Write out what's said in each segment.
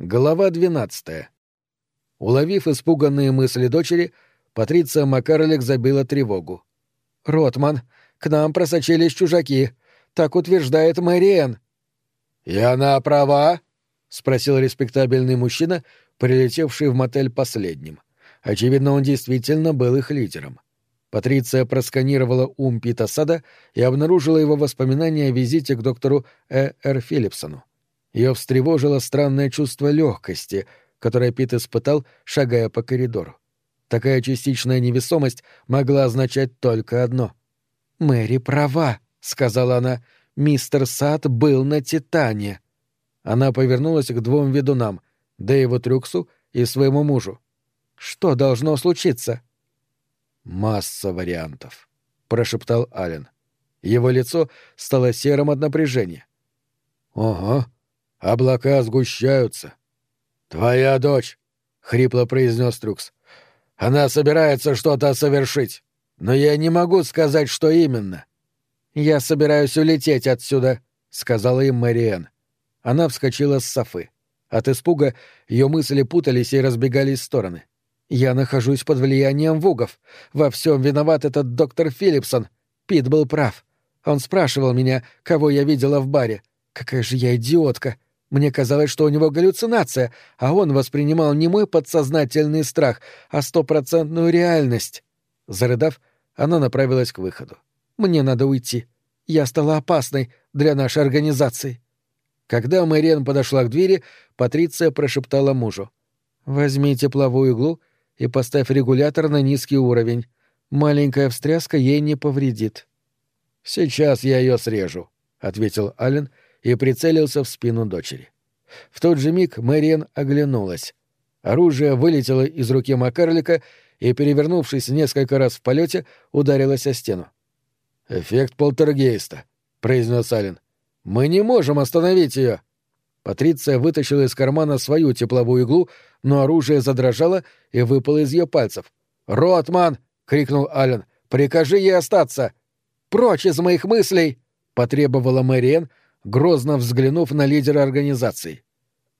Глава 12. Уловив испуганные мысли дочери, Патриция Макарлик забила тревогу. «Ротман, к нам просочились чужаки. Так утверждает Мэриэн». «И она права?» — спросил респектабельный мужчина, прилетевший в мотель последним. Очевидно, он действительно был их лидером. Патриция просканировала ум Пита Сада и обнаружила его воспоминания о визите к доктору Э. Р. Филлипсону. Ее встревожило странное чувство легкости, которое Пит испытал, шагая по коридору. Такая частичная невесомость могла означать только одно. «Мэри права», — сказала она. «Мистер Сад был на Титане». Она повернулась к двум ведунам, Дэйву Трюксу и своему мужу. «Что должно случиться?» «Масса вариантов», — прошептал Ален. Его лицо стало серым от напряжения. «Ого, Облака сгущаются. «Твоя дочь», — хрипло произнес Трюкс. «Она собирается что-то совершить, но я не могу сказать, что именно». «Я собираюсь улететь отсюда», — сказала им Мэриэн. Она вскочила с софы. От испуга ее мысли путались и разбегались в стороны. «Я нахожусь под влиянием вугов. Во всем виноват этот доктор Филлипсон. Пит был прав. Он спрашивал меня, кого я видела в баре. Какая же я идиотка!» Мне казалось, что у него галлюцинация, а он воспринимал не мой подсознательный страх, а стопроцентную реальность. Зарыдав, она направилась к выходу. «Мне надо уйти. Я стала опасной для нашей организации». Когда Мэриэн подошла к двери, Патриция прошептала мужу. «Возьми тепловую иглу и поставь регулятор на низкий уровень. Маленькая встряска ей не повредит». «Сейчас я ее срежу», — ответил Аллен, — и прицелился в спину дочери. В тот же миг Мэриэн оглянулась. Оружие вылетело из руки Макарлика и, перевернувшись несколько раз в полете, ударилось о стену. «Эффект полтергейста», — произнес Ален. «Мы не можем остановить ее!» Патриция вытащила из кармана свою тепловую иглу, но оружие задрожало и выпало из ее пальцев. «Ротман!» — крикнул Ален. «Прикажи ей остаться!» «Прочь из моих мыслей!» — потребовала Мэриэн, грозно взглянув на лидера организации.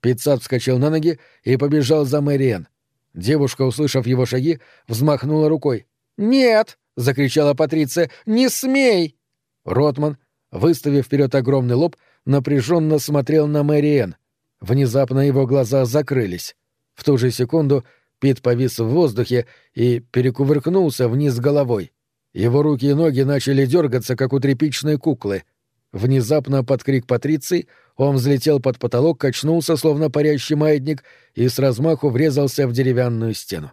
Пиццат вскочил на ноги и побежал за Мэриэн. Девушка, услышав его шаги, взмахнула рукой. «Нет!» — закричала Патриция. «Не смей!» Ротман, выставив вперед огромный лоб, напряженно смотрел на Мэриэн. Внезапно его глаза закрылись. В ту же секунду Пит повис в воздухе и перекувыркнулся вниз головой. Его руки и ноги начали дергаться, как у тряпичной куклы — Внезапно под крик Патриции он взлетел под потолок, качнулся, словно парящий маятник, и с размаху врезался в деревянную стену.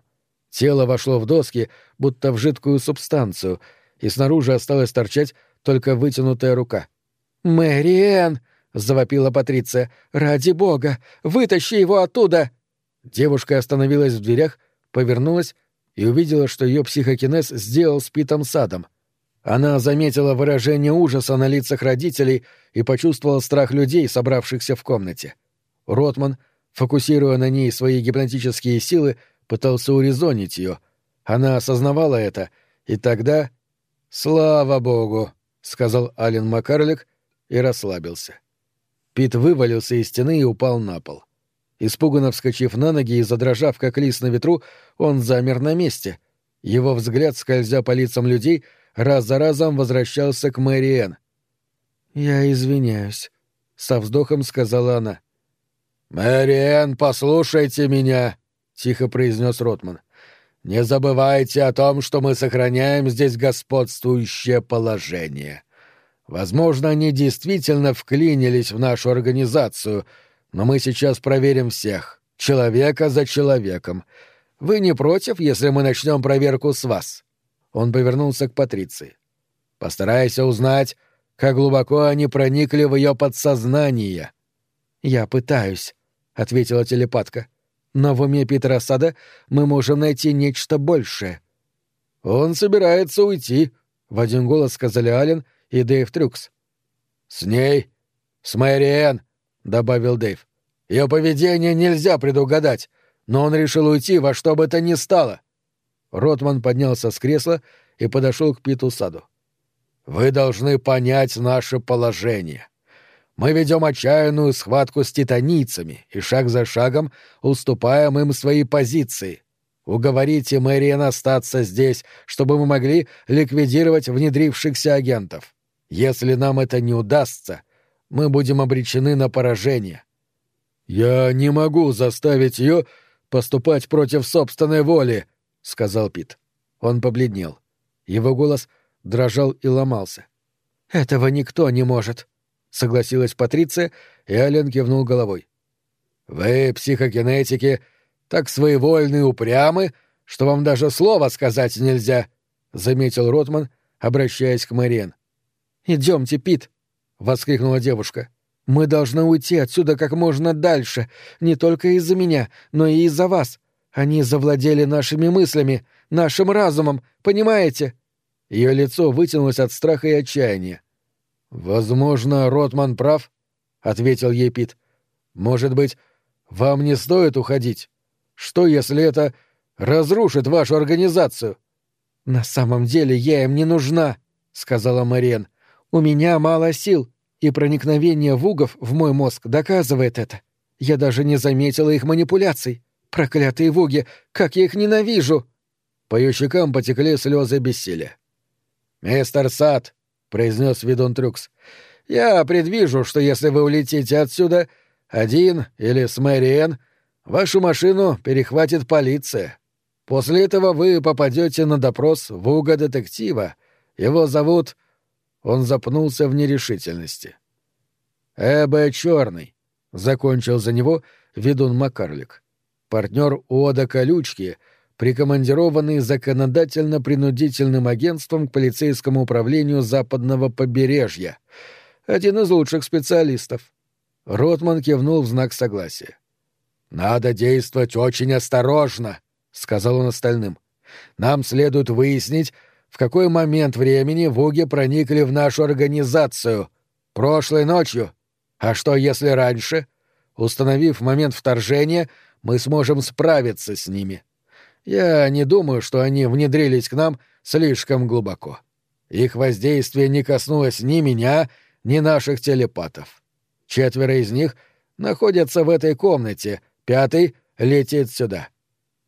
Тело вошло в доски, будто в жидкую субстанцию, и снаружи осталась торчать только вытянутая рука. «Мэриэн!» — завопила Патриция. «Ради бога! Вытащи его оттуда!» Девушка остановилась в дверях, повернулась и увидела, что ее психокинез сделал с Питом Садом — она заметила выражение ужаса на лицах родителей и почувствовала страх людей, собравшихся в комнате. Ротман, фокусируя на ней свои гипнотические силы, пытался урезонить ее. Она осознавала это, и тогда... «Слава богу!» — сказал Ален Макарлик и расслабился. Пит вывалился из стены и упал на пол. Испуганно вскочив на ноги и задрожав, как лист на ветру, он замер на месте. Его взгляд, скользя по лицам людей, — раз за разом возвращался к Мэриэн. «Я извиняюсь», — со вздохом сказала она. «Мэриэн, послушайте меня», — тихо произнес Ротман. «Не забывайте о том, что мы сохраняем здесь господствующее положение. Возможно, они действительно вклинились в нашу организацию, но мы сейчас проверим всех, человека за человеком. Вы не против, если мы начнем проверку с вас?» Он повернулся к Патриции. «Постарайся узнать, как глубоко они проникли в ее подсознание». «Я пытаюсь», — ответила телепатка. «Но в уме Питера Сада мы можем найти нечто большее». «Он собирается уйти», — в один голос сказали Ален и Дэйв Трюкс. «С ней? С Мэриэн», — добавил Дэйв. «Ее поведение нельзя предугадать, но он решил уйти во что бы то ни стало. Ротман поднялся с кресла и подошел к Питу Саду. «Вы должны понять наше положение. Мы ведем отчаянную схватку с титанийцами и шаг за шагом уступаем им свои позиции. Уговорите Мэриэн остаться здесь, чтобы мы могли ликвидировать внедрившихся агентов. Если нам это не удастся, мы будем обречены на поражение. Я не могу заставить ее поступать против собственной воли, сказал Пит. Он побледнел. Его голос дрожал и ломался. Этого никто не может, согласилась Патриция, и Ален кивнул головой. Вы, психокинетики, так своевольны и упрямы, что вам даже слова сказать нельзя, заметил Ротман, обращаясь к Мэриэн. Идемте, Пит, воскликнула девушка. Мы должны уйти отсюда как можно дальше, не только из-за меня, но и из-за вас. Они завладели нашими мыслями, нашим разумом, понимаете? Ее лицо вытянулось от страха и отчаяния. Возможно, Ротман прав, ответил ей Пит. Может быть, вам не стоит уходить? Что, если это разрушит вашу организацию? На самом деле я им не нужна, сказала Мариен. У меня мало сил, и проникновение вугов в мой мозг доказывает это. Я даже не заметила их манипуляций. Проклятые вуги, как я их ненавижу! По ее щекам потекли слезы бессилия. «Мистер Сад», — произнес Видон Трюкс, — «я предвижу, что если вы улетите отсюда один или с Мэриэн, вашу машину перехватит полиция. После этого вы попадете на допрос вуга-детектива. Его зовут он запнулся в нерешительности. «Эбе Черный», — закончил за него ведун Макарлик. Партнер Уода Колючки, прикомандированный законодательно-принудительным агентством к полицейскому управлению западного побережья. Один из лучших специалистов. Ротман кивнул в знак согласия. «Надо действовать очень осторожно», — сказал он остальным. «Нам следует выяснить, в какой момент времени вуги проникли в нашу организацию? Прошлой ночью? А что, если раньше? Установив момент вторжения, мы сможем справиться с ними. Я не думаю, что они внедрились к нам слишком глубоко. Их воздействие не коснулось ни меня, ни наших телепатов. Четверо из них находятся в этой комнате, пятый летит сюда.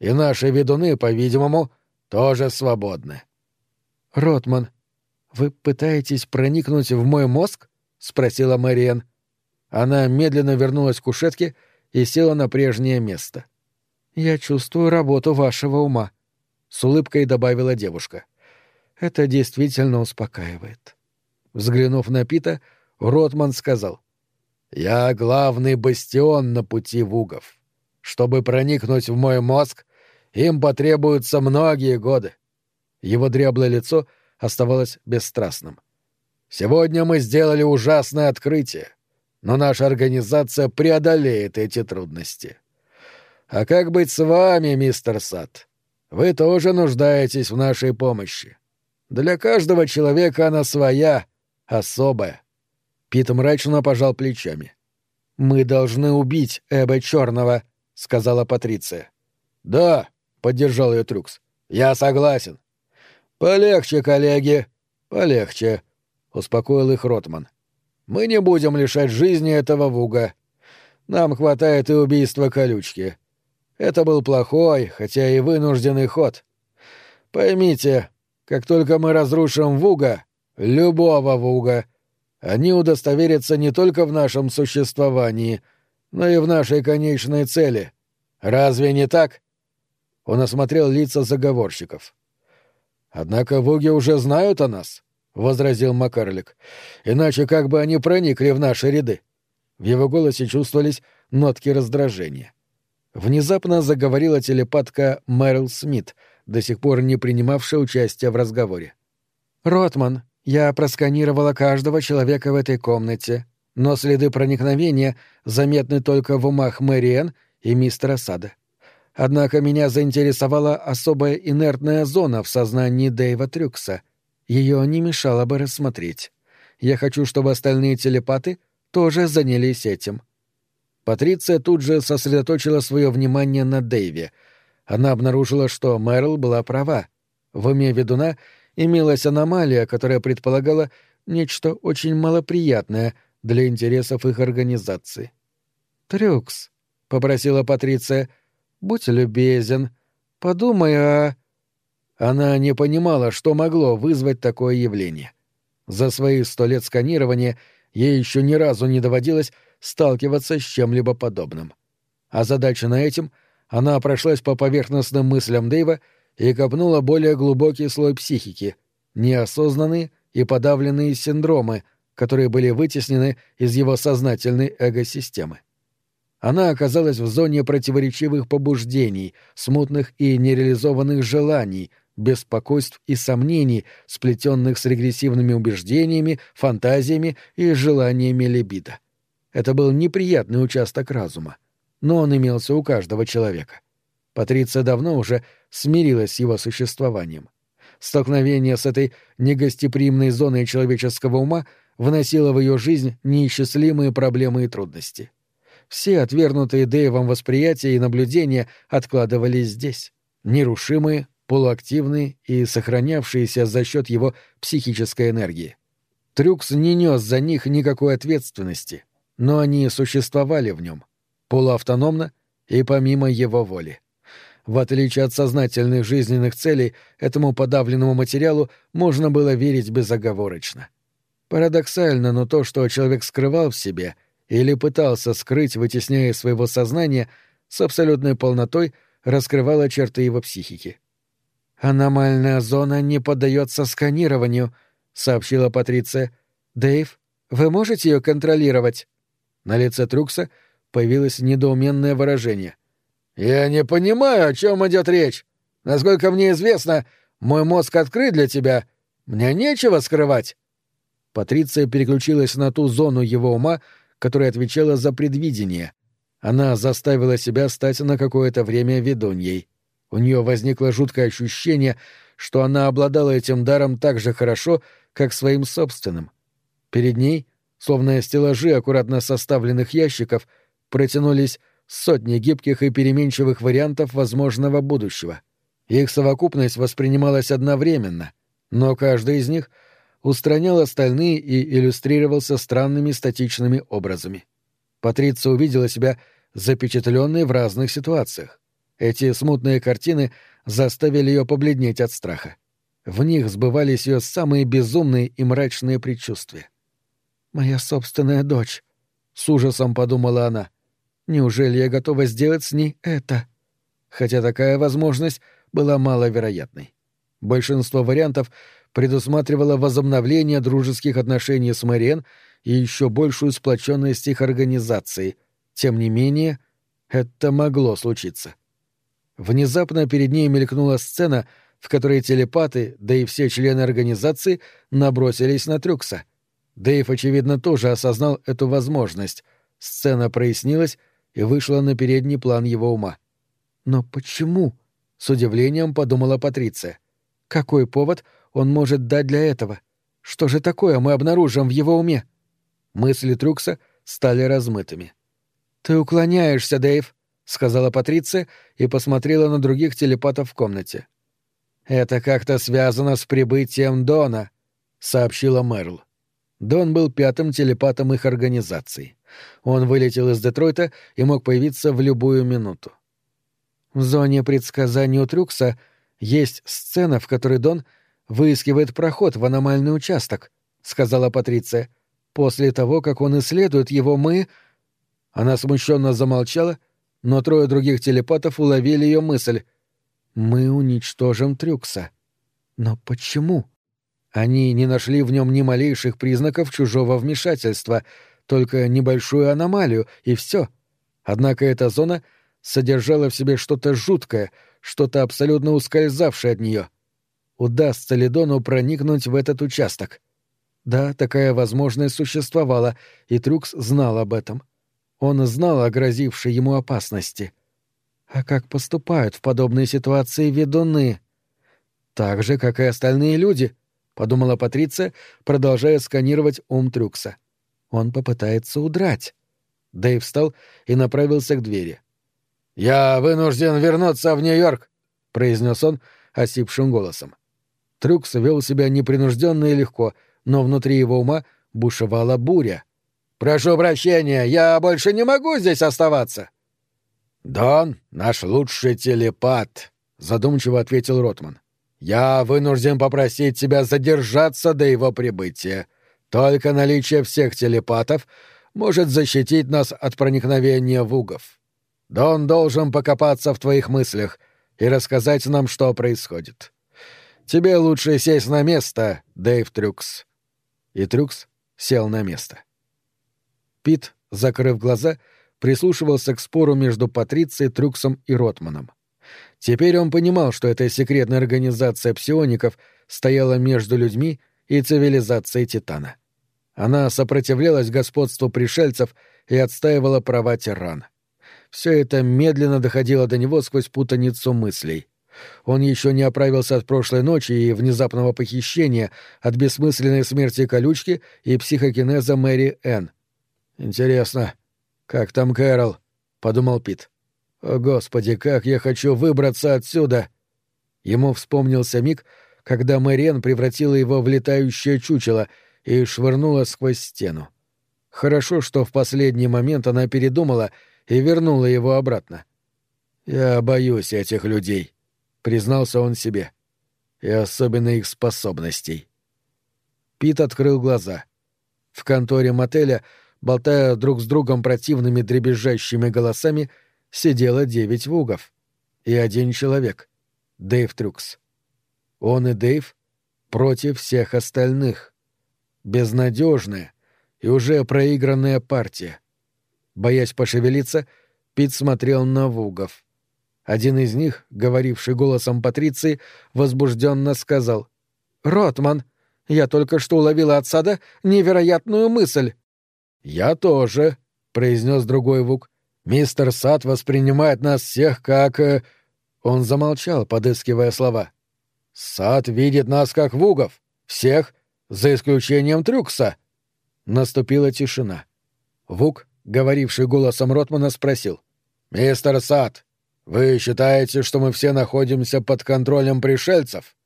И наши ведуны, по-видимому, тоже свободны. «Ротман, вы пытаетесь проникнуть в мой мозг?» — спросила Мэриэн. Она медленно вернулась к кушетке и села на прежнее место. «Я чувствую работу вашего ума», — с улыбкой добавила девушка. «Это действительно успокаивает». Взглянув на Пита, Ротман сказал. «Я главный бастион на пути вугов. Чтобы проникнуть в мой мозг, им потребуются многие годы. Его дряблое лицо оставалось бесстрастным. «Сегодня мы сделали ужасное открытие, но наша организация преодолеет эти трудности. А как быть с вами, мистер Сад? Вы тоже нуждаетесь в нашей помощи. Для каждого человека она своя, особая». Пит мрачно пожал плечами. «Мы должны убить Эба Черного», — сказала Патриция. «Да», — поддержал ее Трюкс. «Я согласен. «Полегче, коллеги, полегче», — успокоил их Ротман. «Мы не будем лишать жизни этого Вуга. Нам хватает и убийства колючки. Это был плохой, хотя и вынужденный ход. Поймите, как только мы разрушим Вуга, любого Вуга, они удостоверятся не только в нашем существовании, но и в нашей конечной цели. Разве не так?» Он осмотрел лица заговорщиков. Однако воги уже знают о нас, возразил Макарлик. Иначе как бы они проникли в наши ряды? В его голосе чувствовались нотки раздражения. Внезапно заговорила телепатка Мэрил Смит, до сих пор не принимавшая участия в разговоре. «Ротман, я просканировала каждого человека в этой комнате, но следы проникновения заметны только в умах Мэриэн и мистера Сада. Однако меня заинтересовала особая инертная зона в сознании Дэйва Трюкса. Ее не мешало бы рассмотреть. Я хочу, чтобы остальные телепаты тоже занялись этим. Патриция тут же сосредоточила свое внимание на Дэйве. Она обнаружила, что Мэрил была права. В уме ведуна имелась аномалия, которая предполагала нечто очень малоприятное для интересов их организации. «Трюкс», — попросила Патриция, — «будь любезен, подумай о...» Она не понимала, что могло вызвать такое явление. За свои сто лет сканирования ей еще ни разу не доводилось сталкиваться с чем-либо подобным. А задача на этим она прошлась по поверхностным мыслям Дэйва и копнула более глубокий слой психики, неосознанные и подавленные синдромы, которые были вытеснены из его сознательной эго-системы. Она оказалась в зоне противоречивых побуждений, смутных и нереализованных желаний, беспокойств и сомнений, сплетенных с регрессивными убеждениями, фантазиями и желаниями либидо. Это был неприятный участок разума, но он имелся у каждого человека. Патриция давно уже смирилась с его существованием. Столкновение с этой негостеприимной зоной человеческого ума вносило в ее жизнь неисчислимые проблемы и трудности. Все отвергнутые Дэйвом восприятия и наблюдения откладывались здесь, нерушимые, полуактивные и сохранявшиеся за счет его психической энергии. Трюкс не нес за них никакой ответственности, но они существовали в нем, полуавтономно и помимо его воли. В отличие от сознательных жизненных целей, этому подавленному материалу можно было верить безоговорочно. Парадоксально, но то, что человек скрывал в себе или пытался скрыть, вытесняя своего сознания, с абсолютной полнотой раскрывало черты его психики. «Аномальная зона не поддается сканированию», — сообщила Патриция. «Дэйв, вы можете ее контролировать?» На лице Трюкса появилось недоуменное выражение. «Я не понимаю, о чем идет речь. Насколько мне известно, мой мозг открыт для тебя. Мне нечего скрывать». Патриция переключилась на ту зону его ума, которая отвечала за предвидение. Она заставила себя стать на какое-то время ведуньей. У нее возникло жуткое ощущение, что она обладала этим даром так же хорошо, как своим собственным. Перед ней — Словно стеллажи аккуратно составленных ящиков протянулись сотни гибких и переменчивых вариантов возможного будущего. Их совокупность воспринималась одновременно, но каждый из них устранял остальные и иллюстрировался странными статичными образами. Патриция увидела себя запечатленной в разных ситуациях. Эти смутные картины заставили ее побледнеть от страха. В них сбывались ее самые безумные и мрачные предчувствия. Моя собственная дочь. С ужасом подумала она. Неужели я готова сделать с ней это? Хотя такая возможность была маловероятной. Большинство вариантов предусматривало возобновление дружеских отношений с Мэриэн и еще большую сплоченность их организации. Тем не менее, это могло случиться. Внезапно перед ней мелькнула сцена, в которой телепаты, да и все члены организации набросились на Трюкса — Дэйв, очевидно, тоже осознал эту возможность. Сцена прояснилась и вышла на передний план его ума. «Но почему?» — с удивлением подумала Патриция. «Какой повод он может дать для этого? Что же такое мы обнаружим в его уме?» Мысли Трюкса стали размытыми. «Ты уклоняешься, Дэйв», — сказала Патриция и посмотрела на других телепатов в комнате. «Это как-то связано с прибытием Дона», — сообщила Мэрл. Дон был пятым телепатом их организации. Он вылетел из Детройта и мог появиться в любую минуту. В зоне предсказаний у Трюкса есть сцена, в которой Дон выискивает проход в аномальный участок, сказала Патриция. После того, как он исследует его, мы... Она смущенно замолчала, но трое других телепатов уловили ее мысль. Мы уничтожим Трюкса. Но почему? Они не нашли в нем ни малейших признаков чужого вмешательства, только небольшую аномалию, и все. Однако эта зона содержала в себе что-то жуткое, что-то абсолютно ускользавшее от нее. Удастся ли Дону проникнуть в этот участок? Да, такая возможность существовала, и Трюкс знал об этом. Он знал о грозившей ему опасности. А как поступают в подобной ситуации ведуны? Так же, как и остальные люди — подумала Патриция, продолжая сканировать ум Трюкса. Он попытается удрать. Дэйв встал и направился к двери. «Я вынужден вернуться в Нью-Йорк», — произнес он осипшим голосом. Трюкс вел себя непринужденно и легко, но внутри его ума бушевала буря. «Прошу прощения, я больше не могу здесь оставаться!» «Дон — наш лучший телепат», — задумчиво ответил Ротман. «Я вынужден попросить тебя задержаться до его прибытия. Только наличие всех телепатов может защитить нас от проникновения вугов. Дон должен покопаться в твоих мыслях и рассказать нам, что происходит. Тебе лучше сесть на место, Дэйв Трюкс». И Трюкс сел на место. Пит, закрыв глаза, прислушивался к спору между Патрицией, Трюксом и Ротманом. Теперь он понимал, что эта секретная организация псиоников стояла между людьми и цивилизацией Титана. Она сопротивлялась господству пришельцев и отстаивала права тиран. Все это медленно доходило до него сквозь путаницу мыслей. Он еще не оправился от прошлой ночи и внезапного похищения, от бессмысленной смерти колючки и психокинеза Мэри Энн. «Интересно, как там Кэрол?» — подумал Пит. «О, Господи, как я хочу выбраться отсюда!» Ему вспомнился миг, когда Мэриэн превратила его в летающее чучело и швырнула сквозь стену. Хорошо, что в последний момент она передумала и вернула его обратно. «Я боюсь этих людей», — признался он себе. «И особенно их способностей». Пит открыл глаза. В конторе мотеля, болтая друг с другом противными дребезжащими голосами, сидело девять вугов. И один человек — Дэйв Трюкс. Он и Дэйв против всех остальных. Безнадежная и уже проигранная партия. Боясь пошевелиться, Пит смотрел на вугов. Один из них, говоривший голосом Патриции, возбужденно сказал «Ротман, я только что уловила от сада невероятную мысль». «Я тоже», — произнес другой вук. «Мистер Сад воспринимает нас всех как...» э, Он замолчал, подыскивая слова. «Сад видит нас как вугов. Всех, за исключением Трюкса». Наступила тишина. Вук, говоривший голосом Ротмана, спросил. «Мистер Сад, вы считаете, что мы все находимся под контролем пришельцев?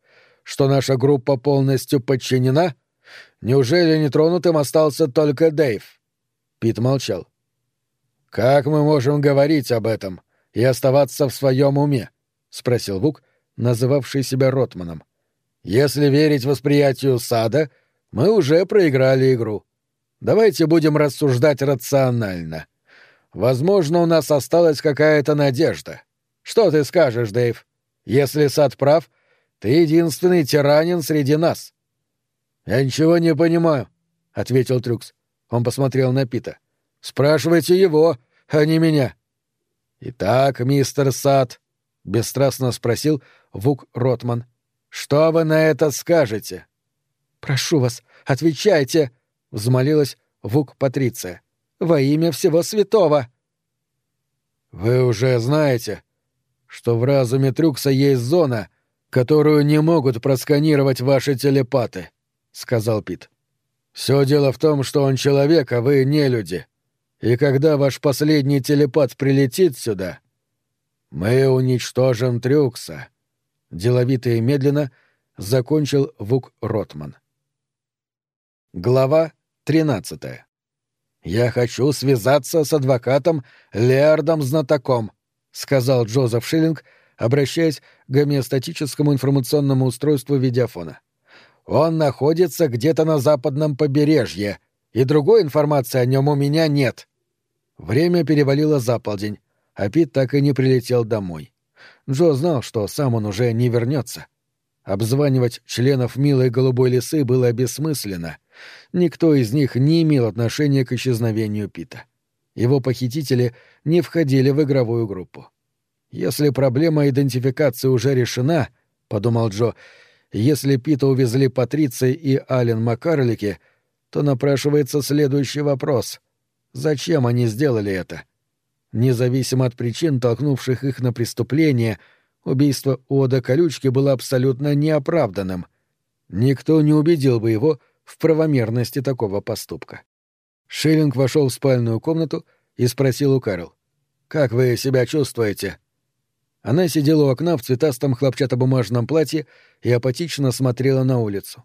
Что наша группа полностью подчинена? Неужели нетронутым остался только Дэйв?» Пит молчал. «Как мы можем говорить об этом и оставаться в своем уме?» — спросил Вук, называвший себя Ротманом. «Если верить восприятию сада, мы уже проиграли игру. Давайте будем рассуждать рационально. Возможно, у нас осталась какая-то надежда. Что ты скажешь, Дэйв? Если сад прав, ты единственный тиранин среди нас. Я ничего не понимаю, ответил Трюкс. Он посмотрел на Пита. Спрашивайте его, а не меня. Итак, мистер Сад, бесстрастно спросил Вук Ротман. Что вы на это скажете? Прошу вас, отвечайте, взмолилась Вук Патриция. Во имя всего святого. Вы уже знаете, что в разуме Трюкса есть зона, которую не могут просканировать ваши телепаты, — сказал Пит. Все дело в том, что он человек, а вы не люди. И когда ваш последний телепат прилетит сюда, мы уничтожим Трюкса. Деловито и медленно закончил Вук Ротман. Глава тринадцатая. Я хочу связаться с адвокатом Леардом Знатоком, — сказал Джозеф Шиллинг, обращаясь к гомеостатическому информационному устройству видеофона. «Он находится где-то на западном побережье, и другой информации о нем у меня нет». Время перевалило за полдень, а Пит так и не прилетел домой. Джо знал, что сам он уже не вернется. Обзванивать членов милой голубой лисы было бессмысленно. Никто из них не имел отношения к исчезновению Пита. Его похитители не входили в игровую группу. «Если проблема идентификации уже решена», — подумал Джо, — «если Пита увезли Патриция и Ален Маккарлики, то напрашивается следующий вопрос. Зачем они сделали это?» Независимо от причин, толкнувших их на преступление, убийство Ода Колючки было абсолютно неоправданным. Никто не убедил бы его в правомерности такого поступка. Шиллинг вошел в спальную комнату и спросил у Кэрол. «Как вы себя чувствуете?» Она сидела у окна в цветастом хлопчатобумажном платье и апатично смотрела на улицу.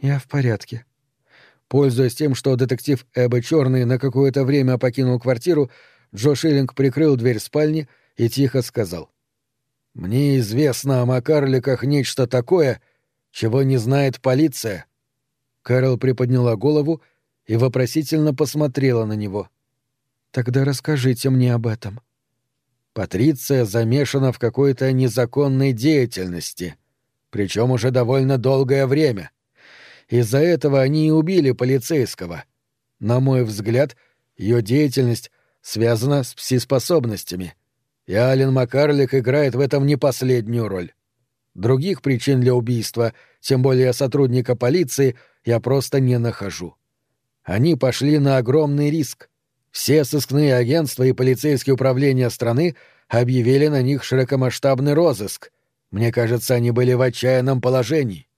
«Я в порядке». Пользуясь тем, что детектив Эбба Черный на какое-то время покинул квартиру, Джо Шиллинг прикрыл дверь спальни и тихо сказал. «Мне известно о Макарликах нечто такое, чего не знает полиция». Кэрол приподняла голову и вопросительно посмотрела на него. «Тогда расскажите мне об этом». Патриция замешана в какой-то незаконной деятельности, причем уже довольно долгое время. Из-за этого они и убили полицейского. На мой взгляд, ее деятельность связана с пси-способностями, и Ален Макарлик играет в этом не последнюю роль. Других причин для убийства, тем более сотрудника полиции, я просто не нахожу. Они пошли на огромный риск. Все сыскные агентства и полицейские управления страны объявили на них широкомасштабный розыск. Мне кажется, они были в отчаянном положении.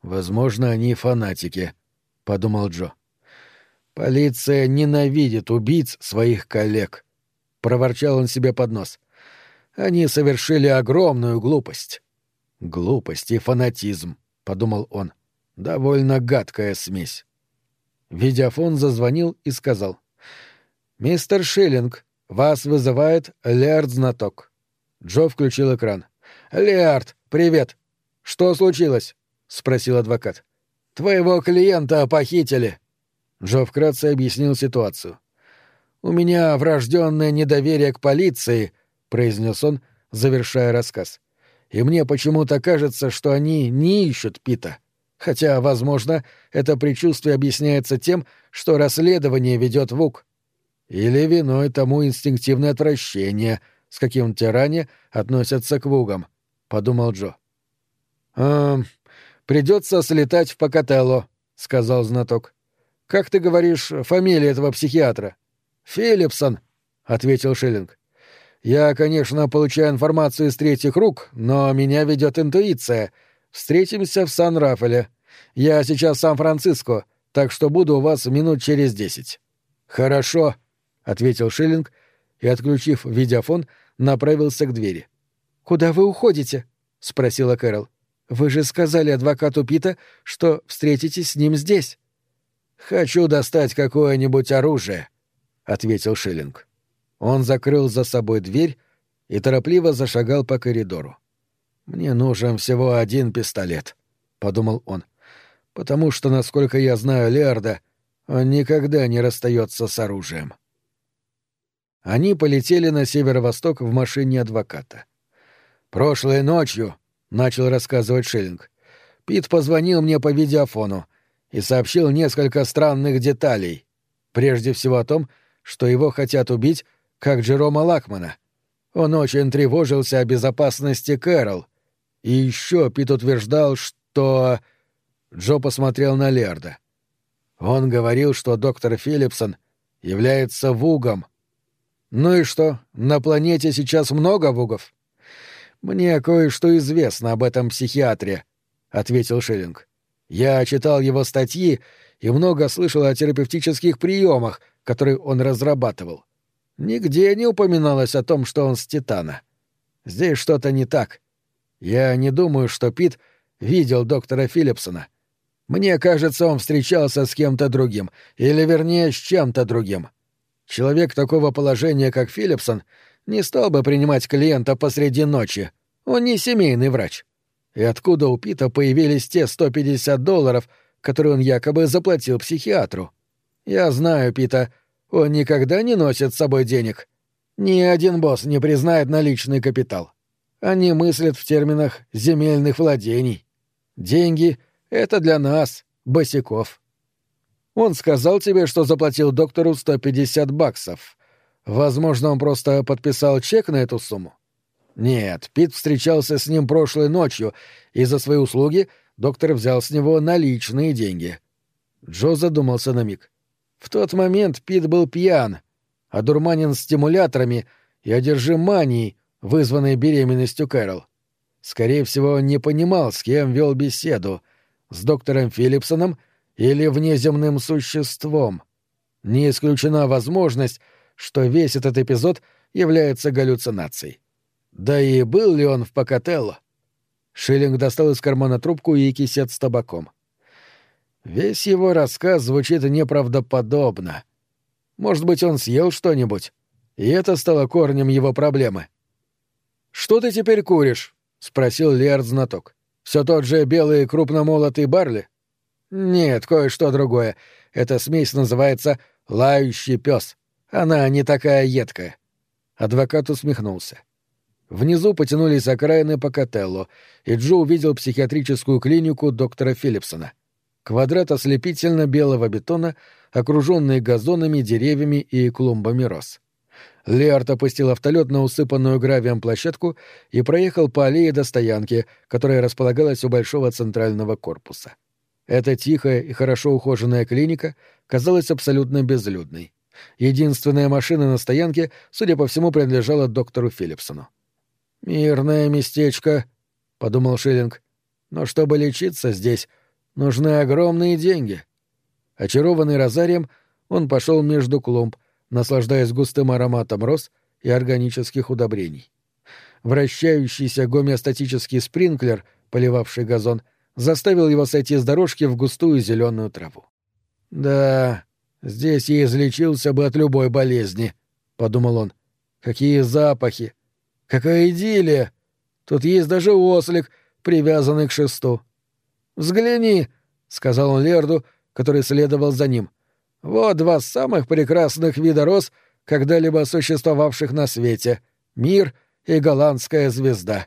Возможно, они фанатики, подумал Джо. Полиция ненавидит убийц своих коллег, проворчал он себе под нос. Они совершили огромную глупость. Глупость и фанатизм, подумал он. Довольно гадкая смесь. Видеофон зазвонил и сказал. «Мистер Шиллинг, вас вызывает Леард-знаток». Джо включил экран. «Леард, привет! Что случилось?» — спросил адвокат. «Твоего клиента похитили». Джо вкратце объяснил ситуацию. «У меня врожденное недоверие к полиции», — произнес он, завершая рассказ. «И мне почему-то кажется, что они не ищут Пита. Хотя, возможно, это предчувствие объясняется тем, что расследование ведет Вук. Или виной тому инстинктивное отвращение, с каким тиране относятся к Вугам, — подумал Джо. «Эм, придется слетать в Покателло», — сказал знаток. «Как ты говоришь, фамилия этого психиатра?» «Филлипсон», — ответил Шиллинг. «Я, конечно, получаю информацию из третьих рук, но меня ведет интуиция — Встретимся в Сан-Рафале. Я сейчас в Сан-Франциско, так что буду у вас минут через десять». «Хорошо», — ответил Шиллинг и, отключив видеофон, направился к двери. «Куда вы уходите?» — спросила Кэрол. «Вы же сказали адвокату Пита, что встретитесь с ним здесь». «Хочу достать какое-нибудь оружие», — ответил Шиллинг. Он закрыл за собой дверь и торопливо зашагал по коридору. «Мне нужен всего один пистолет», — подумал он, — «потому что, насколько я знаю Леарда, он никогда не расстается с оружием». Они полетели на северо-восток в машине адвоката. «Прошлой ночью», — начал рассказывать Шиллинг, — «Пит позвонил мне по видеофону и сообщил несколько странных деталей. Прежде всего о том, что его хотят убить, как Джерома Лакмана. Он очень тревожился о безопасности Кэрол, и еще Пит утверждал, что... Джо посмотрел на Лерда. Он говорил, что доктор Филлипсон является вугом. Ну и что, на планете сейчас много вугов? Мне кое-что известно об этом психиатре, ответил Шиллинг. Я читал его статьи и много слышал о терапевтических приемах, которые он разрабатывал. Нигде не упоминалось о том, что он с Титана. Здесь что-то не так. Я не думаю, что Пит видел доктора Филлипсона. Мне кажется, он встречался с кем-то другим, или, вернее, с чем-то другим. Человек такого положения, как Филлипсон, не стал бы принимать клиента посреди ночи. Он не семейный врач. И откуда у Пита появились те 150 долларов, которые он якобы заплатил психиатру? Я знаю Пита, он никогда не носит с собой денег. Ни один босс не признает наличный капитал. Они мыслят в терминах земельных владений. Деньги — это для нас, босиков. Он сказал тебе, что заплатил доктору 150 баксов. Возможно, он просто подписал чек на эту сумму? Нет, Пит встречался с ним прошлой ночью, и за свои услуги доктор взял с него наличные деньги. Джо задумался на миг. В тот момент Пит был пьян, одурманен стимуляторами и одержим манией, вызванной беременностью Кэрол. Скорее всего, он не понимал, с кем вел беседу — с доктором Филлипсоном или внеземным существом. Не исключена возможность, что весь этот эпизод является галлюцинацией. Да и был ли он в Покателло? Шиллинг достал из кармана трубку и кисет с табаком. Весь его рассказ звучит неправдоподобно. Может быть, он съел что-нибудь, и это стало корнем его проблемы. «Что ты теперь куришь?» — спросил Лерд знаток. «Все тот же белый крупномолотый барли?» «Нет, кое-что другое. Эта смесь называется «лающий пес». Она не такая едкая». Адвокат усмехнулся. Внизу потянулись окраины по Котелло, и Джо увидел психиатрическую клинику доктора Филлипсона. Квадрат ослепительно-белого бетона, окруженный газонами, деревьями и клумбами роз. Леард опустил автолет на усыпанную гравием площадку и проехал по аллее до стоянки, которая располагалась у большого центрального корпуса. Эта тихая и хорошо ухоженная клиника казалась абсолютно безлюдной. Единственная машина на стоянке, судя по всему, принадлежала доктору Филлипсону. «Мирное местечко», — подумал Шиллинг. «Но чтобы лечиться здесь, нужны огромные деньги». Очарованный розарием, он пошел между клумб, наслаждаясь густым ароматом роз и органических удобрений. Вращающийся гомеостатический спринклер, поливавший газон, заставил его сойти с дорожки в густую зеленую траву. «Да, здесь я излечился бы от любой болезни», — подумал он. «Какие запахи! Какая идиллия! Тут есть даже ослик, привязанный к шесту». «Взгляни», — сказал он Лерду, который следовал за ним. Вот два самых прекрасных вида роз, когда-либо существовавших на свете — мир и голландская звезда.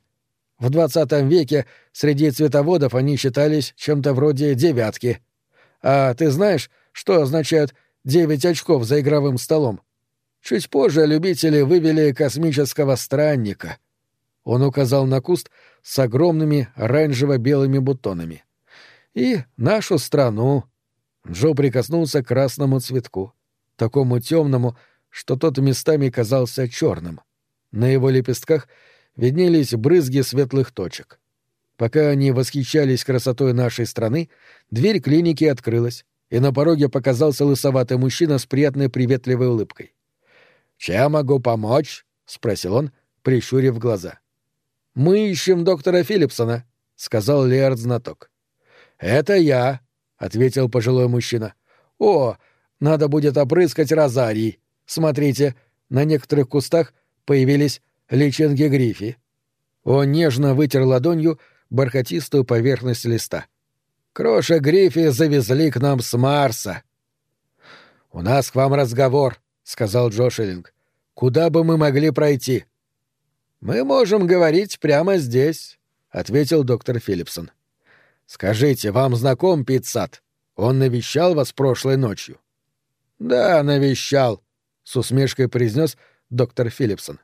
В двадцатом веке среди цветоводов они считались чем-то вроде девятки. А ты знаешь, что означают девять очков за игровым столом? Чуть позже любители вывели космического странника. Он указал на куст с огромными оранжево-белыми бутонами. И нашу страну, Джо прикоснулся к красному цветку, такому темному, что тот местами казался черным. На его лепестках виднелись брызги светлых точек. Пока они восхищались красотой нашей страны, дверь клиники открылась, и на пороге показался лысоватый мужчина с приятной приветливой улыбкой. «Чем могу помочь?» — спросил он, прищурив глаза. «Мы ищем доктора Филлипсона», — сказал Леард знаток. «Это я», — ответил пожилой мужчина. «О, надо будет опрыскать розарий. Смотрите, на некоторых кустах появились личинки грифи». Он нежно вытер ладонью бархатистую поверхность листа. «Кроша грифи завезли к нам с Марса». «У нас к вам разговор», — сказал Джо Шиллинг. «Куда бы мы могли пройти?» «Мы можем говорить прямо здесь», — ответил доктор Филлипсон. Скажите, вам знаком Пиццат? Он навещал вас прошлой ночью? Да, навещал, с усмешкой произнес доктор Филлипсон.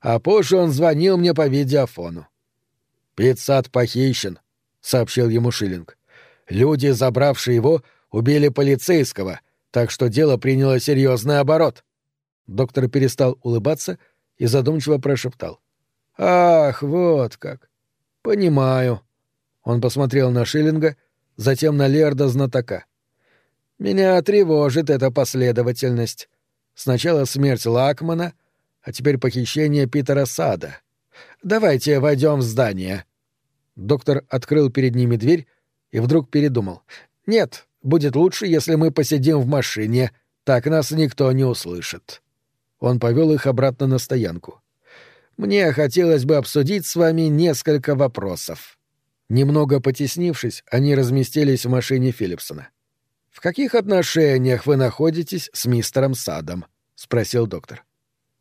А позже он звонил мне по видеофону. Пиццат похищен, сообщил ему Шиллинг. Люди, забравшие его, убили полицейского, так что дело приняло серьезный оборот. Доктор перестал улыбаться и задумчиво прошептал. «Ах, вот как! Понимаю. Он посмотрел на Шиллинга, затем на Лерда знатока. «Меня тревожит эта последовательность. Сначала смерть Лакмана, а теперь похищение Питера Сада. Давайте войдем в здание». Доктор открыл перед ними дверь и вдруг передумал. «Нет, будет лучше, если мы посидим в машине, так нас никто не услышит». Он повел их обратно на стоянку. «Мне хотелось бы обсудить с вами несколько вопросов». Немного потеснившись, они разместились в машине Филлипсона. «В каких отношениях вы находитесь с мистером Садом?» — спросил доктор.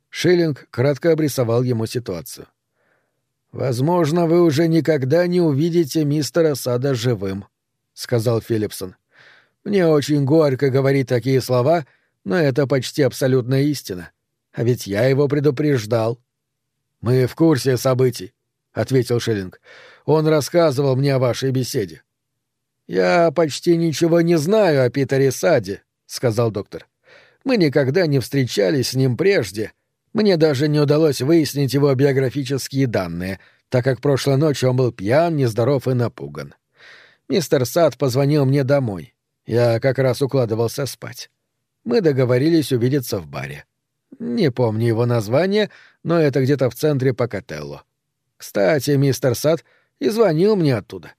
Шиллинг кратко обрисовал ему ситуацию. «Возможно, вы уже никогда не увидите мистера Сада живым», — сказал Филлипсон. «Мне очень горько говорить такие слова, но это почти абсолютная истина. А ведь я его предупреждал». «Мы в курсе событий», — ответил Шиллинг. Он рассказывал мне о вашей беседе. Я почти ничего не знаю о Питере Саде, сказал доктор. Мы никогда не встречались с ним прежде. Мне даже не удалось выяснить его биографические данные, так как прошлой ночью он был пьян, нездоров и напуган. Мистер Сад позвонил мне домой. Я как раз укладывался спать. Мы договорились увидеться в баре. Не помню его название, но это где-то в центре Покателло. Кстати, мистер Сад — и звонил мне оттуда.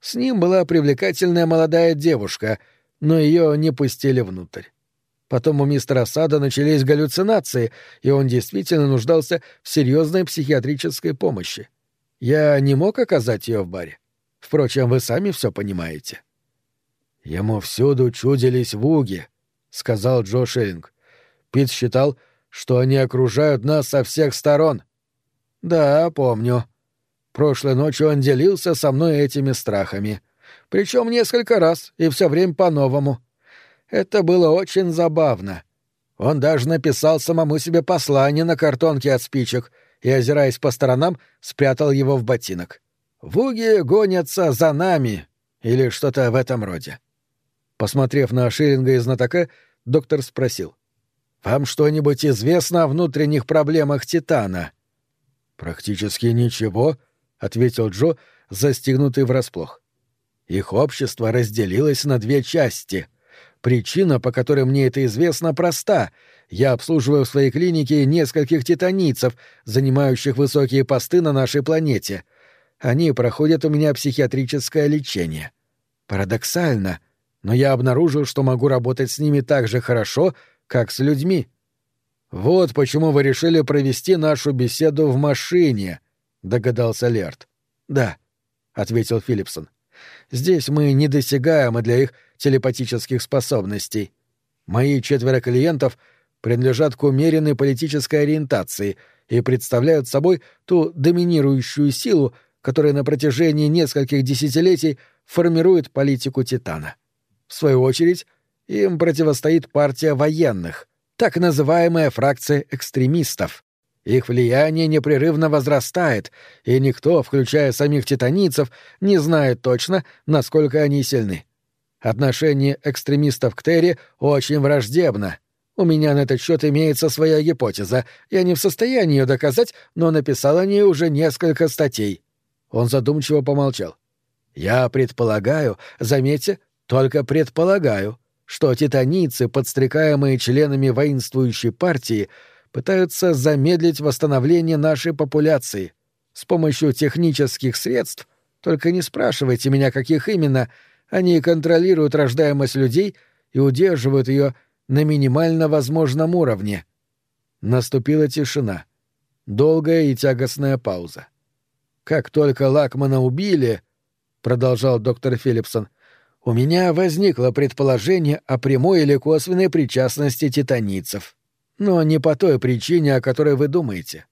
С ним была привлекательная молодая девушка, но ее не пустили внутрь. Потом у мистера Сада начались галлюцинации, и он действительно нуждался в серьезной психиатрической помощи. Я не мог оказать ее в баре. Впрочем, вы сами все понимаете. Ему всюду чудились вуги, сказал Джо Шеллинг. Пит считал, что они окружают нас со всех сторон. Да, помню. Прошлой ночью он делился со мной этими страхами. Причем несколько раз, и все время по-новому. Это было очень забавно. Он даже написал самому себе послание на картонке от спичек и, озираясь по сторонам, спрятал его в ботинок. «Вуги гонятся за нами» или что-то в этом роде. Посмотрев на Шиллинга и знатока, доктор спросил. «Вам что-нибудь известно о внутренних проблемах Титана?» «Практически ничего», — ответил Джо, застегнутый врасплох. «Их общество разделилось на две части. Причина, по которой мне это известно, проста. Я обслуживаю в своей клинике нескольких титаницев, занимающих высокие посты на нашей планете. Они проходят у меня психиатрическое лечение. Парадоксально — но я обнаружил, что могу работать с ними так же хорошо, как с людьми. Вот почему вы решили провести нашу беседу в машине, догадался Лерт. Да, ответил Филипсон. Здесь мы недосягаемы для их телепатических способностей. Мои четверо клиентов принадлежат к умеренной политической ориентации и представляют собой ту доминирующую силу, которая на протяжении нескольких десятилетий формирует политику Титана. В свою очередь, им противостоит партия военных, так называемая фракция экстремистов. Их влияние непрерывно возрастает, и никто, включая самих титаницев, не знает точно, насколько они сильны. Отношение экстремистов к Терри очень враждебно. У меня на этот счет имеется своя гипотеза. Я не в состоянии ее доказать, но написал о ней уже несколько статей. Он задумчиво помолчал. Я предполагаю, заметьте, только предполагаю, что титаницы, подстрекаемые членами воинствующей партии, пытаются замедлить восстановление нашей популяции с помощью технических средств, только не спрашивайте меня, каких именно, они контролируют рождаемость людей и удерживают ее на минимально возможном уровне. Наступила тишина. Долгая и тягостная пауза. «Как только Лакмана убили», — продолжал доктор Филлипсон, — у меня возникло предположение о прямой или косвенной причастности титаницев. Но не по той причине, о которой вы думаете.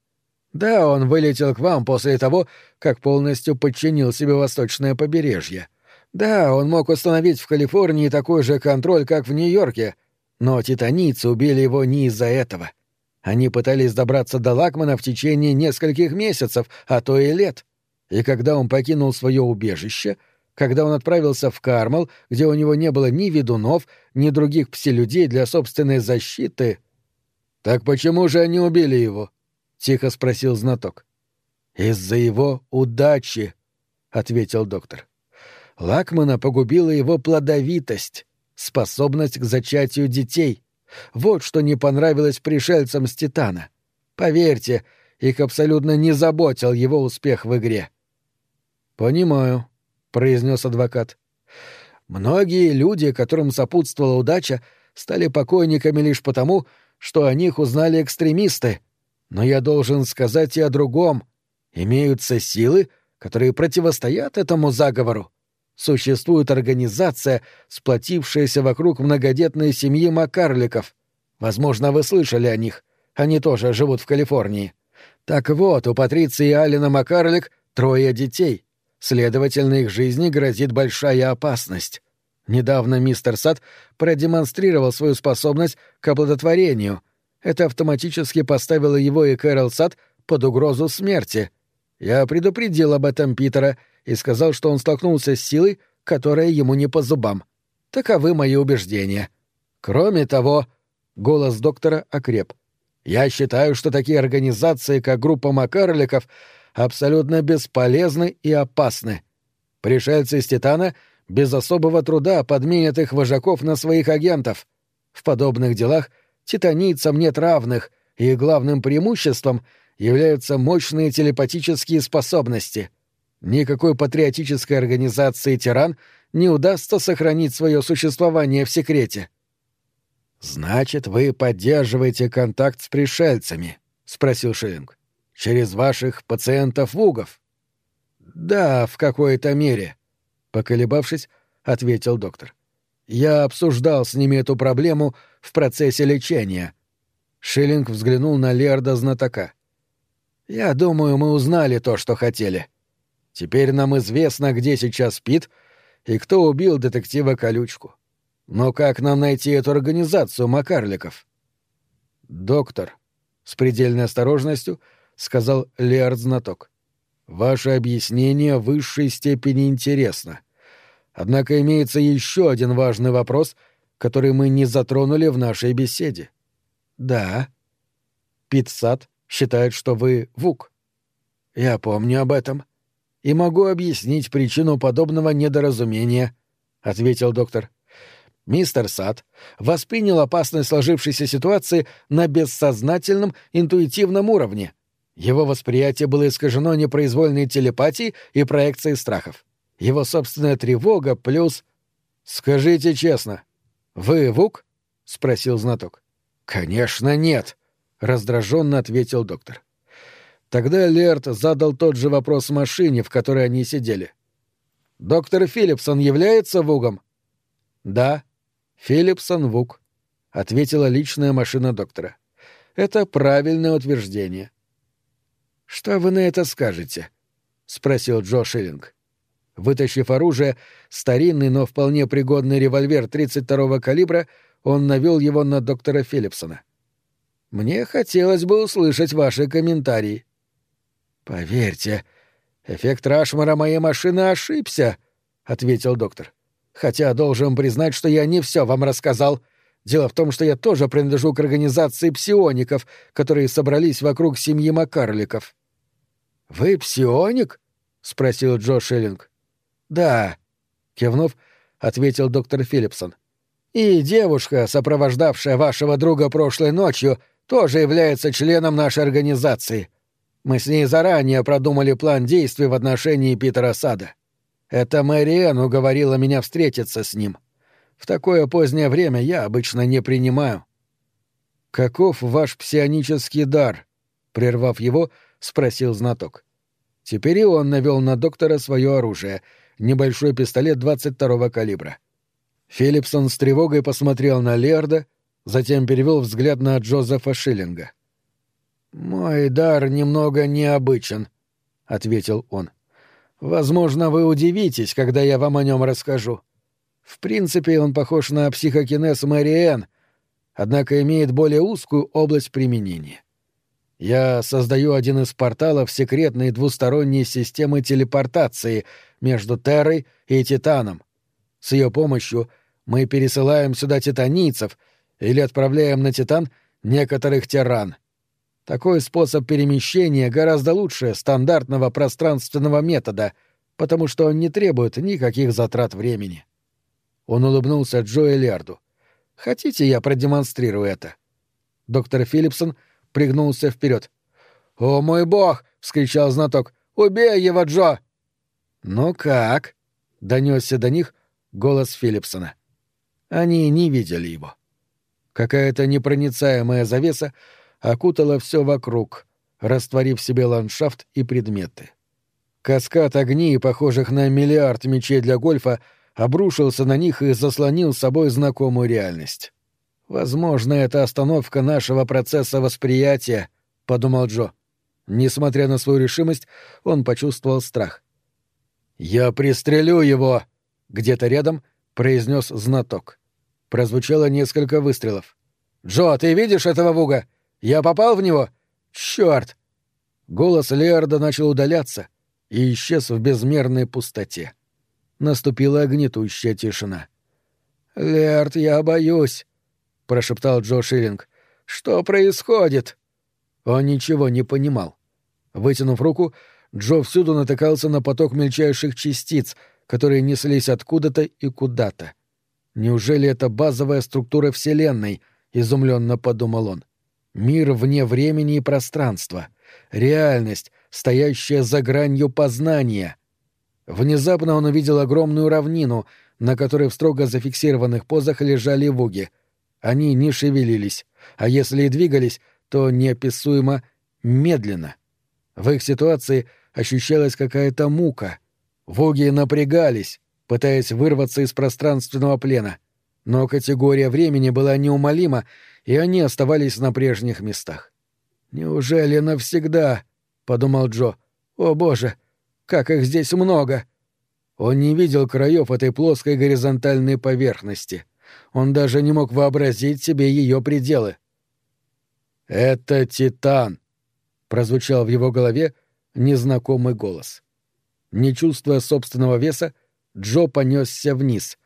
Да, он вылетел к вам после того, как полностью подчинил себе восточное побережье. Да, он мог установить в Калифорнии такой же контроль, как в Нью-Йорке, но титаницы убили его не из-за этого. Они пытались добраться до Лакмана в течение нескольких месяцев, а то и лет. И когда он покинул свое убежище — когда он отправился в Кармал, где у него не было ни ведунов, ни других пси-людей для собственной защиты... — Так почему же они убили его? — тихо спросил знаток. — Из-за его удачи, — ответил доктор. Лакмана погубила его плодовитость, способность к зачатию детей. Вот что не понравилось пришельцам с Титана. Поверьте, их абсолютно не заботил его успех в игре. — Понимаю, — произнес адвокат. «Многие люди, которым сопутствовала удача, стали покойниками лишь потому, что о них узнали экстремисты. Но я должен сказать и о другом. Имеются силы, которые противостоят этому заговору. Существует организация, сплотившаяся вокруг многодетной семьи Макарликов. Возможно, вы слышали о них. Они тоже живут в Калифорнии. Так вот, у Патриции Алина Макарлик трое детей. Следовательно, их жизни грозит большая опасность. Недавно мистер Сад продемонстрировал свою способность к оплодотворению. Это автоматически поставило его и Кэрол Сад под угрозу смерти. Я предупредил об этом Питера и сказал, что он столкнулся с силой, которая ему не по зубам. Таковы мои убеждения. Кроме того, голос доктора окреп. Я считаю, что такие организации, как группа Макарликов, абсолютно бесполезны и опасны. Пришельцы из Титана без особого труда подменят их вожаков на своих агентов. В подобных делах титанийцам нет равных, и главным преимуществом являются мощные телепатические способности. Никакой патриотической организации «Тиран» не удастся сохранить свое существование в секрете. «Значит, вы поддерживаете контакт с пришельцами?» — спросил Шиллинг. «Через ваших пациентов-вугов?» «Да, в какой-то мере», — поколебавшись, ответил доктор. «Я обсуждал с ними эту проблему в процессе лечения». Шиллинг взглянул на Лерда знатока. «Я думаю, мы узнали то, что хотели. Теперь нам известно, где сейчас спит и кто убил детектива Колючку. Но как нам найти эту организацию Макарликов?» «Доктор», — с предельной осторожностью сказал Леард знаток. «Ваше объяснение в высшей степени интересно. Однако имеется еще один важный вопрос, который мы не затронули в нашей беседе. Да. Питсад считает, что вы Вук. Я помню об этом. И могу объяснить причину подобного недоразумения, ответил доктор. Мистер Сад воспринял опасность сложившейся ситуации на бессознательном интуитивном уровне. Его восприятие было искажено непроизвольной телепатией и проекцией страхов его собственная тревога плюс... «Скажите честно, вы Вук?» — спросил знаток. «Конечно нет», — раздраженно ответил доктор. Тогда Лерт задал тот же вопрос машине, в которой они сидели. «Доктор Филлипсон является Вугом?» «Да, Филлипсон Вук», — ответила личная машина доктора. «Это правильное утверждение». «Что вы на это скажете?» — спросил Джо Шиллинг. Вытащив оружие, старинный, но вполне пригодный револьвер 32-го калибра, он навел его на доктора Филлипсона. «Мне хотелось бы услышать ваши комментарии». «Поверьте, эффект Рашмара моей машины ошибся», — ответил доктор. «Хотя должен признать, что я не все вам рассказал. Дело в том, что я тоже принадлежу к организации псиоников, которые собрались вокруг семьи Макарликов». «Вы псионик?» — спросил Джо Шеллинг. «Да», — кивнув, ответил доктор Филлипсон. «И девушка, сопровождавшая вашего друга прошлой ночью, тоже является членом нашей организации. Мы с ней заранее продумали план действий в отношении Питера Сада. Это Мэриэн уговорила меня встретиться с ним. В такое позднее время я обычно не принимаю». «Каков ваш псионический дар?» — прервав его, спросил знаток. Теперь и он навел на доктора свое оружие — небольшой пистолет 22-го калибра. Филлипсон с тревогой посмотрел на Лерда, затем перевел взгляд на Джозефа Шиллинга. «Мой дар немного необычен», — ответил он. «Возможно, вы удивитесь, когда я вам о нем расскажу. В принципе, он похож на психокинез Мэриэн, однако имеет более узкую область применения. Я создаю один из порталов секретной двусторонней системы телепортации между Террой и Титаном. С ее помощью мы пересылаем сюда титанийцев или отправляем на Титан некоторых тиран. Такой способ перемещения гораздо лучше стандартного пространственного метода, потому что он не требует никаких затрат времени. Он улыбнулся Джо Элиарду. «Хотите, я продемонстрирую это?» Доктор Филлипсон — пригнулся вперед. «О мой бог!» — вскричал знаток. «Убей его, Джо!» «Ну как?» — донесся до них голос Филлипсона. Они не видели его. Какая-то непроницаемая завеса окутала все вокруг, растворив себе ландшафт и предметы. Каскад огней, похожих на миллиард мечей для гольфа, обрушился на них и заслонил собой знакомую реальность. «Возможно, это остановка нашего процесса восприятия», — подумал Джо. Несмотря на свою решимость, он почувствовал страх. «Я пристрелю его!» — где-то рядом произнес знаток. Прозвучало несколько выстрелов. «Джо, ты видишь этого вуга? Я попал в него? Чёрт!» Голос Леарда начал удаляться и исчез в безмерной пустоте. Наступила гнетущая тишина. «Леард, я боюсь», прошептал Джо Шиллинг. «Что происходит?» Он ничего не понимал. Вытянув руку, Джо всюду натыкался на поток мельчайших частиц, которые неслись откуда-то и куда-то. «Неужели это базовая структура Вселенной?» — изумленно подумал он. «Мир вне времени и пространства. Реальность, стоящая за гранью познания», Внезапно он увидел огромную равнину, на которой в строго зафиксированных позах лежали вуги. Они не шевелились, а если и двигались, то неописуемо медленно. В их ситуации ощущалась какая-то мука. Вуги напрягались, пытаясь вырваться из пространственного плена. Но категория времени была неумолима, и они оставались на прежних местах. «Неужели навсегда?» — подумал Джо. «О, боже! Как их здесь много!» Он не видел краев этой плоской горизонтальной поверхности. Он даже не мог вообразить себе ее пределы. «Это Титан!» — прозвучал в его голове незнакомый голос. Не чувствуя собственного веса, Джо понесся вниз.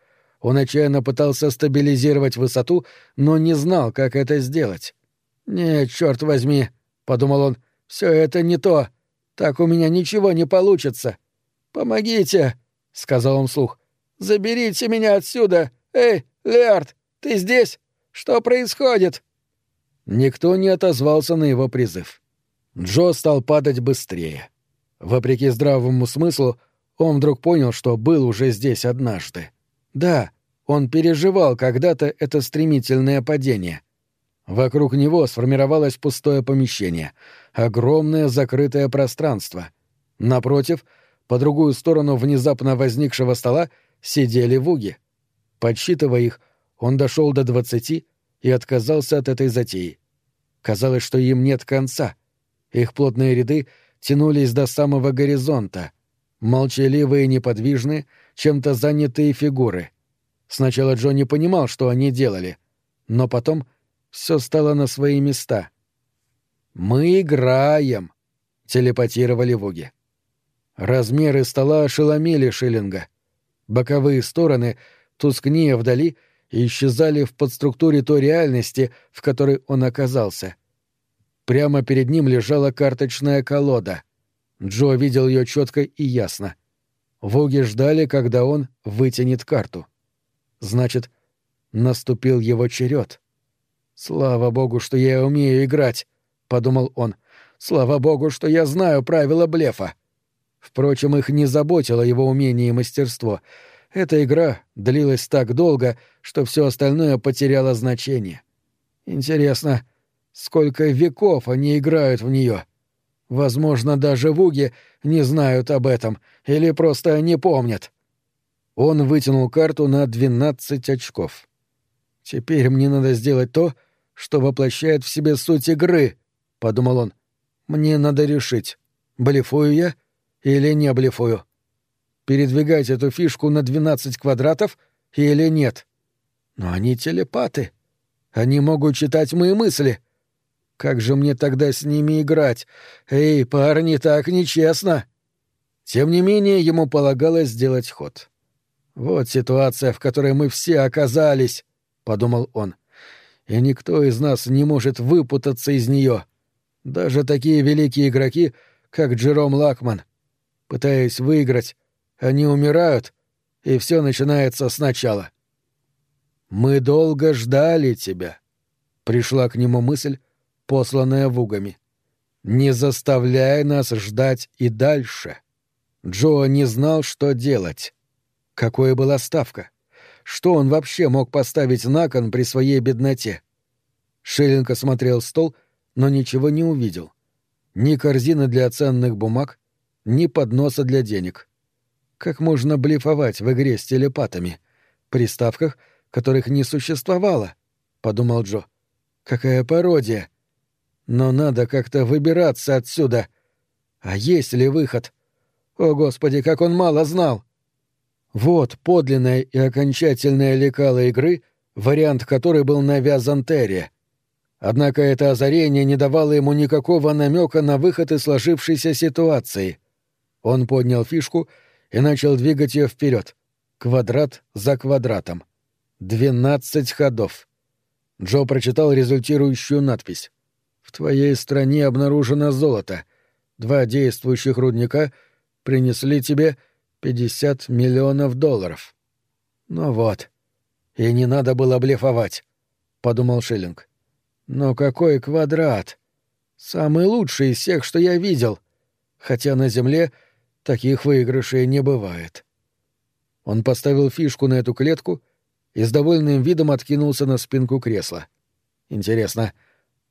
Он отчаянно пытался стабилизировать высоту, но не знал, как это сделать. «Нет, черт возьми», — подумал он, — «все это не то. Так у меня ничего не получится. Помогите», — сказал он вслух. «Заберите меня отсюда! Эй, Леард, ты здесь? Что происходит?» Никто не отозвался на его призыв. Джо стал падать быстрее. Вопреки здравому смыслу, он вдруг понял, что был уже здесь однажды. Да, он переживал когда-то это стремительное падение. Вокруг него сформировалось пустое помещение, огромное закрытое пространство. Напротив, по другую сторону внезапно возникшего стола сидели вуги. Подсчитывая их, он дошел до двадцати и отказался от этой затеи. Казалось, что им нет конца. Их плотные ряды тянулись до самого горизонта. Молчаливые и неподвижные, чем-то занятые фигуры. Сначала Джо не понимал, что они делали, но потом все стало на свои места. «Мы играем», — телепатировали Вуги. Размеры стола ошеломили Шиллинга. Боковые стороны, тускнее вдали, исчезали в подструктуре той реальности, в которой он оказался. Прямо перед ним лежала карточная колода. Джо видел ее четко и ясно. Воги ждали, когда он вытянет карту. Значит, наступил его черед. «Слава богу, что я умею играть», — подумал он. «Слава богу, что я знаю правила блефа». Впрочем, их не заботило его умение и мастерство. Эта игра длилась так долго, что все остальное потеряло значение. Интересно, сколько веков они играют в нее? Возможно, даже вуги не знают об этом или просто не помнят. Он вытянул карту на двенадцать очков. «Теперь мне надо сделать то, что воплощает в себе суть игры», — подумал он. «Мне надо решить, блефую я или не блефую» передвигать эту фишку на 12 квадратов или нет. Но они телепаты. Они могут читать мои мысли. Как же мне тогда с ними играть? Эй, парни, так нечестно. Тем не менее, ему полагалось сделать ход. Вот ситуация, в которой мы все оказались, подумал он. И никто из нас не может выпутаться из нее. Даже такие великие игроки, как Джером Лакман. Пытаясь выиграть, они умирают, и все начинается сначала. «Мы долго ждали тебя», — пришла к нему мысль, посланная вугами. «Не заставляй нас ждать и дальше». Джо не знал, что делать. Какой была ставка? Что он вообще мог поставить на кон при своей бедноте? Шиллинг осмотрел стол, но ничего не увидел. Ни корзины для ценных бумаг, ни подноса для денег. Как можно блефовать в игре с телепатами? При ставках, которых не существовало, — подумал Джо. Какая пародия! Но надо как-то выбираться отсюда. А есть ли выход? О, Господи, как он мало знал! Вот подлинное и окончательное лекало игры, вариант которой был навязан Терри. Однако это озарение не давало ему никакого намека на выход из сложившейся ситуации. Он поднял фишку — и начал двигать ее вперед, квадрат за квадратом. Двенадцать ходов. Джо прочитал результирующую надпись. «В твоей стране обнаружено золото. Два действующих рудника принесли тебе пятьдесят миллионов долларов». «Ну вот. И не надо было блефовать», — подумал Шиллинг. «Но какой квадрат? Самый лучший из всех, что я видел. Хотя на Земле Таких выигрышей не бывает. Он поставил фишку на эту клетку и с довольным видом откинулся на спинку кресла. Интересно,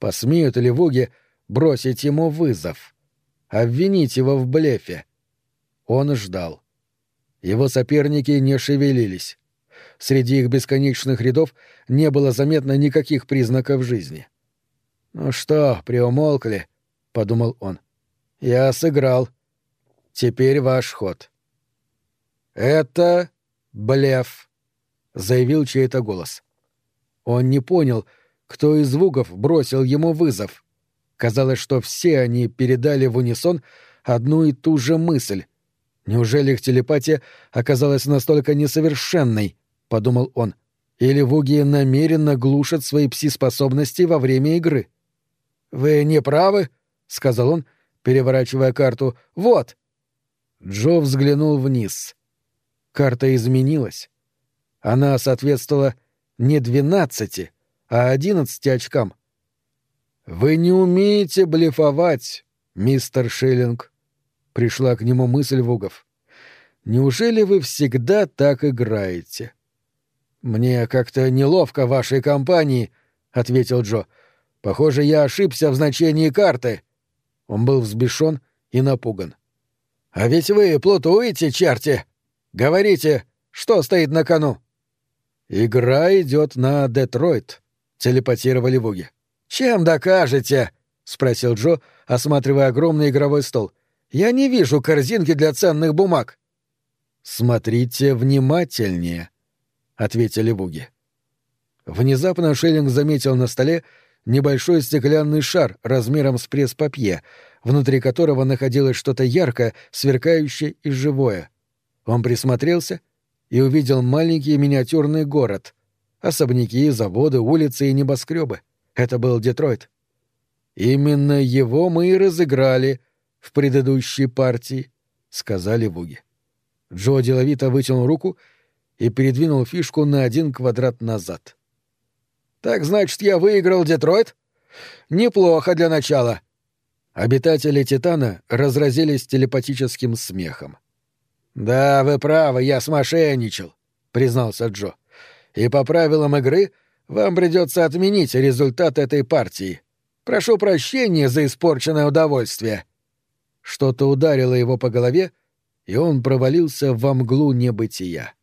посмеют ли Воги бросить ему вызов? Обвинить его в блефе? Он ждал. Его соперники не шевелились. Среди их бесконечных рядов не было заметно никаких признаков жизни. «Ну что, приумолкли?» — подумал он. «Я сыграл. Теперь ваш ход». «Это блеф», — заявил чей-то голос. Он не понял, кто из звуков бросил ему вызов. Казалось, что все они передали в унисон одну и ту же мысль. Неужели их телепатия оказалась настолько несовершенной, подумал он, или Вуги намеренно глушат свои пси-способности во время игры? Вы не правы, сказал он, переворачивая карту. Вот. Джо взглянул вниз. Карта изменилась. Она соответствовала не двенадцати, а одиннадцати очкам. Вы не умеете блефовать, мистер Шиллинг. Пришла к нему мысль Вугов. Неужели вы всегда так играете? Мне как-то неловко вашей компании, ответил Джо. Похоже, я ошибся в значении карты. Он был взбешен и напуган. А ведь вы плутуете, черти! Говорите, что стоит на кону? Игра идет на Детройт, телепатировали Вуги. Чем докажете? спросил Джо, осматривая огромный игровой стол. Я не вижу корзинки для ценных бумаг. Смотрите внимательнее, ответили Буги. Внезапно Шеллинг заметил на столе небольшой стеклянный шар размером с пресс-папье, внутри которого находилось что-то яркое, сверкающее и живое. Он присмотрелся и увидел маленький миниатюрный город. Особняки, заводы, улицы и небоскребы. Это был Детройт. Именно его мы и разыграли — в предыдущей партии», — сказали Вуги. Джо деловито вытянул руку и передвинул фишку на один квадрат назад. «Так значит, я выиграл Детройт? Неплохо для начала». Обитатели Титана разразились телепатическим смехом. «Да, вы правы, я смошенничал», — признался Джо. «И по правилам игры вам придется отменить результат этой партии. Прошу прощения за испорченное удовольствие». Что-то ударило его по голове, и он провалился во мглу небытия.